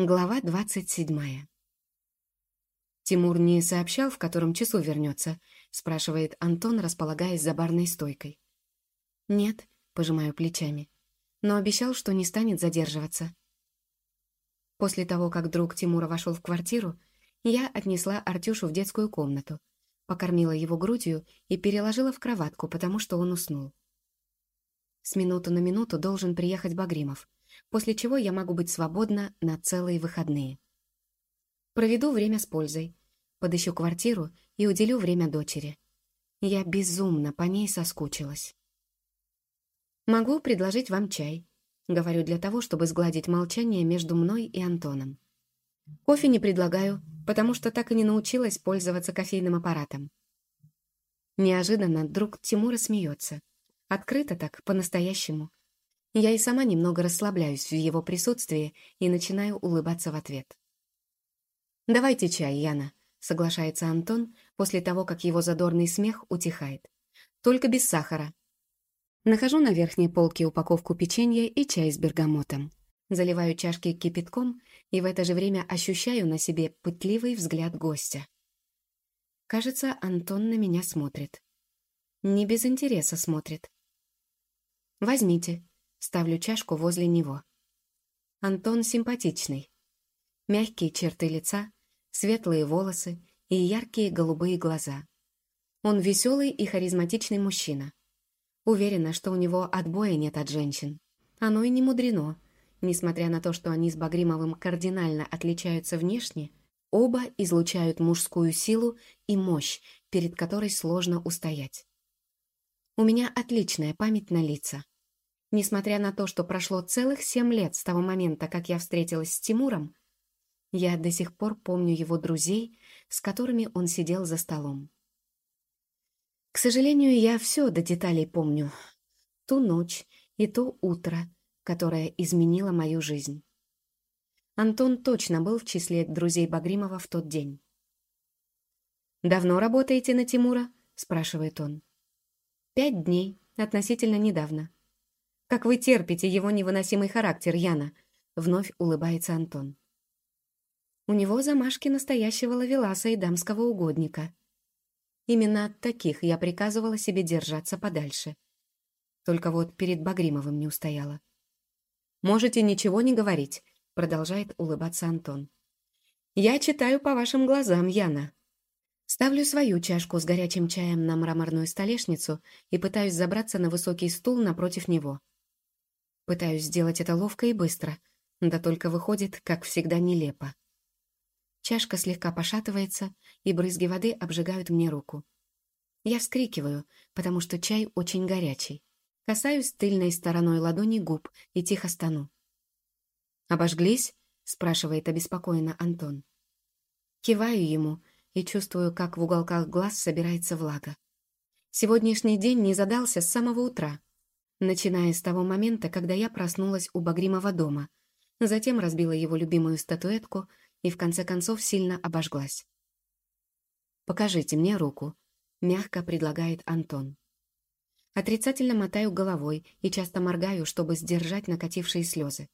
Глава двадцать седьмая. «Тимур не сообщал, в котором часу вернется?» — спрашивает Антон, располагаясь за барной стойкой. «Нет», — пожимаю плечами, но обещал, что не станет задерживаться. После того, как друг Тимура вошел в квартиру, я отнесла Артюшу в детскую комнату, покормила его грудью и переложила в кроватку, потому что он уснул. С минуту на минуту должен приехать Багримов — после чего я могу быть свободна на целые выходные. Проведу время с пользой, подыщу квартиру и уделю время дочери. Я безумно по ней соскучилась. Могу предложить вам чай. Говорю для того, чтобы сгладить молчание между мной и Антоном. Кофе не предлагаю, потому что так и не научилась пользоваться кофейным аппаратом. Неожиданно друг Тимура смеется. Открыто так, по-настоящему. Я и сама немного расслабляюсь в его присутствии и начинаю улыбаться в ответ. «Давайте чай, Яна», — соглашается Антон после того, как его задорный смех утихает. «Только без сахара». Нахожу на верхней полке упаковку печенья и чай с бергамотом. Заливаю чашки кипятком и в это же время ощущаю на себе пытливый взгляд гостя. Кажется, Антон на меня смотрит. Не без интереса смотрит. «Возьмите», Ставлю чашку возле него. Антон симпатичный. Мягкие черты лица, светлые волосы и яркие голубые глаза. Он веселый и харизматичный мужчина. Уверена, что у него отбоя нет от женщин. Оно и не мудрено. Несмотря на то, что они с Багримовым кардинально отличаются внешне, оба излучают мужскую силу и мощь, перед которой сложно устоять. У меня отличная память на лица. Несмотря на то, что прошло целых семь лет с того момента, как я встретилась с Тимуром, я до сих пор помню его друзей, с которыми он сидел за столом. К сожалению, я все до деталей помню. Ту ночь и то утро, которое изменило мою жизнь. Антон точно был в числе друзей Багримова в тот день. «Давно работаете на Тимура?» – спрашивает он. «Пять дней, относительно недавно», как вы терпите его невыносимый характер, Яна?» Вновь улыбается Антон. У него замашки настоящего лавеласа и дамского угодника. Именно от таких я приказывала себе держаться подальше. Только вот перед Багримовым не устояла. «Можете ничего не говорить», — продолжает улыбаться Антон. «Я читаю по вашим глазам, Яна». Ставлю свою чашку с горячим чаем на мраморную столешницу и пытаюсь забраться на высокий стул напротив него. Пытаюсь сделать это ловко и быстро, да только выходит, как всегда, нелепо. Чашка слегка пошатывается, и брызги воды обжигают мне руку. Я вскрикиваю, потому что чай очень горячий. Касаюсь тыльной стороной ладони губ и тихо стану. «Обожглись?» — спрашивает обеспокоенно Антон. Киваю ему и чувствую, как в уголках глаз собирается влага. Сегодняшний день не задался с самого утра начиная с того момента, когда я проснулась у Багримова дома, затем разбила его любимую статуэтку и в конце концов сильно обожглась. «Покажите мне руку», — мягко предлагает Антон. Отрицательно мотаю головой и часто моргаю, чтобы сдержать накатившие слезы.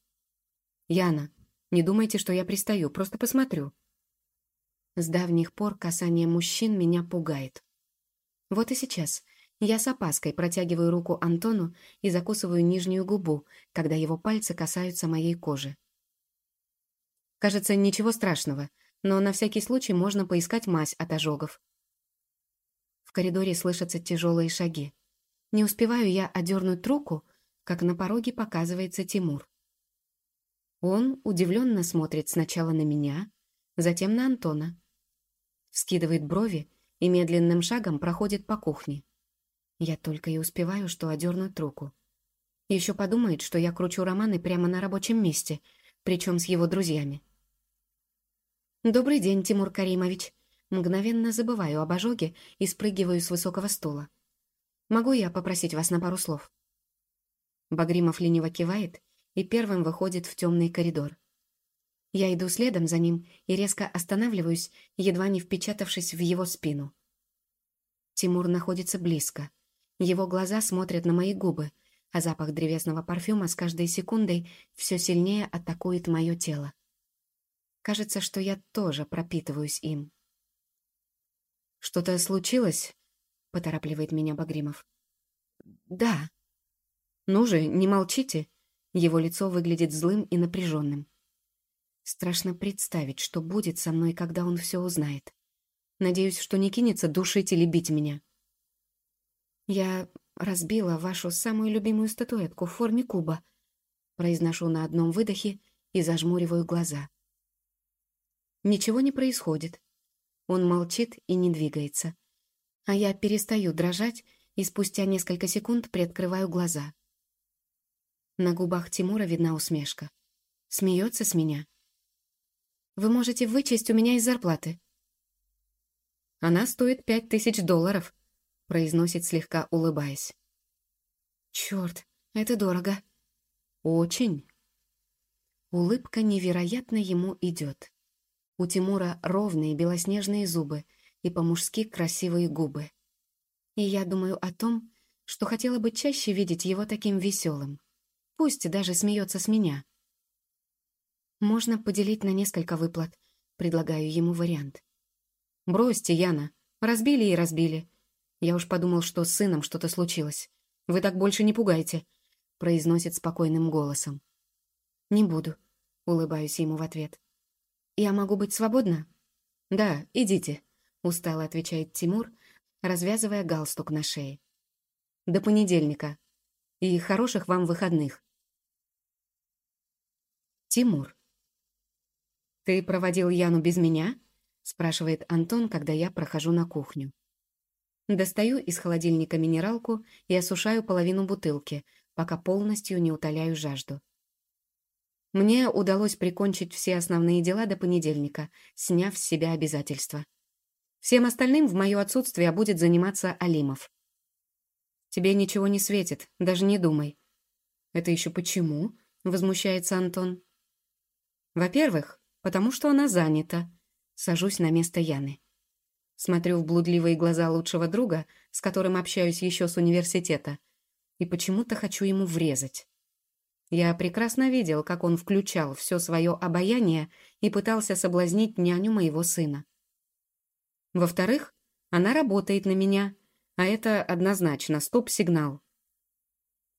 «Яна, не думайте, что я пристаю, просто посмотрю». С давних пор касание мужчин меня пугает. Вот и сейчас я с опаской протягиваю руку Антону и закусываю нижнюю губу, когда его пальцы касаются моей кожи. Кажется, ничего страшного, но на всякий случай можно поискать мазь от ожогов. В коридоре слышатся тяжелые шаги. Не успеваю я одернуть руку, как на пороге показывается Тимур. Он удивленно смотрит сначала на меня, затем на Антона. Вскидывает брови и медленным шагом проходит по кухне. Я только и успеваю, что одернуть руку. Еще подумает, что я кручу романы прямо на рабочем месте, причем с его друзьями. «Добрый день, Тимур Каримович». Мгновенно забываю об ожоге и спрыгиваю с высокого стула. «Могу я попросить вас на пару слов?» Багримов лениво кивает и первым выходит в темный коридор. Я иду следом за ним и резко останавливаюсь, едва не впечатавшись в его спину. Тимур находится близко — его глаза смотрят на мои губы, а запах древесного парфюма с каждой секундой все сильнее атакует мое тело. Кажется, что я тоже пропитываюсь им. «Что-то случилось?» — поторапливает меня Багримов. «Да». «Ну же, не молчите». Его лицо выглядит злым и напряженным. Страшно представить, что будет со мной, когда он все узнает. Надеюсь, что не кинется душить или бить меня. Я разбила вашу самую любимую статуэтку в форме куба. Произношу на одном выдохе и зажмуриваю глаза. Ничего не происходит. Он молчит и не двигается. А я перестаю дрожать и спустя несколько секунд приоткрываю глаза. На губах Тимура видна усмешка. Смеется с меня. «Вы можете вычесть у меня из зарплаты». «Она стоит пять тысяч долларов», — произносит слегка улыбаясь. «Черт, это дорого». «Очень». Улыбка невероятно ему идет. У Тимура ровные белоснежные зубы и по-мужски красивые губы. И я думаю о том, что хотела бы чаще видеть его таким веселым. Пусть даже смеется с меня. Можно поделить на несколько выплат. Предлагаю ему вариант. «Бросьте, Яна. Разбили и разбили. Я уж подумал, что с сыном что-то случилось. Вы так больше не пугайте», — произносит спокойным голосом. «Не буду», — улыбаюсь ему в ответ. «Я могу быть свободна?» «Да, идите», — устало отвечает Тимур, развязывая галстук на шее. «До понедельника. И хороших вам выходных». Тимур. «Ты проводил Яну без меня?» — спрашивает Антон, когда я прохожу на кухню. Достаю из холодильника минералку и осушаю половину бутылки, пока полностью не утоляю жажду. Мне удалось прикончить все основные дела до понедельника, сняв с себя обязательства. Всем остальным в мое отсутствие будет заниматься Алимов. «Тебе ничего не светит, даже не думай». «Это еще почему?» — возмущается Антон. «Во-первых, потому что она занята». Сажусь на место Яны. Смотрю в блудливые глаза лучшего друга, с которым общаюсь еще с университета, и почему-то хочу ему врезать. Я прекрасно видел, как он включал все свое обаяние и пытался соблазнить няню моего сына. Во-вторых, она работает на меня, а это однозначно стоп-сигнал.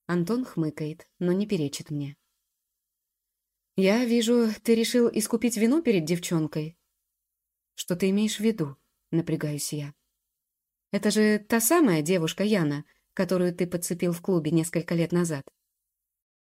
Антон хмыкает, но не перечит мне. «Я вижу, ты решил искупить вину перед девчонкой?» «Что ты имеешь в виду?» — напрягаюсь я. «Это же та самая девушка Яна, которую ты подцепил в клубе несколько лет назад».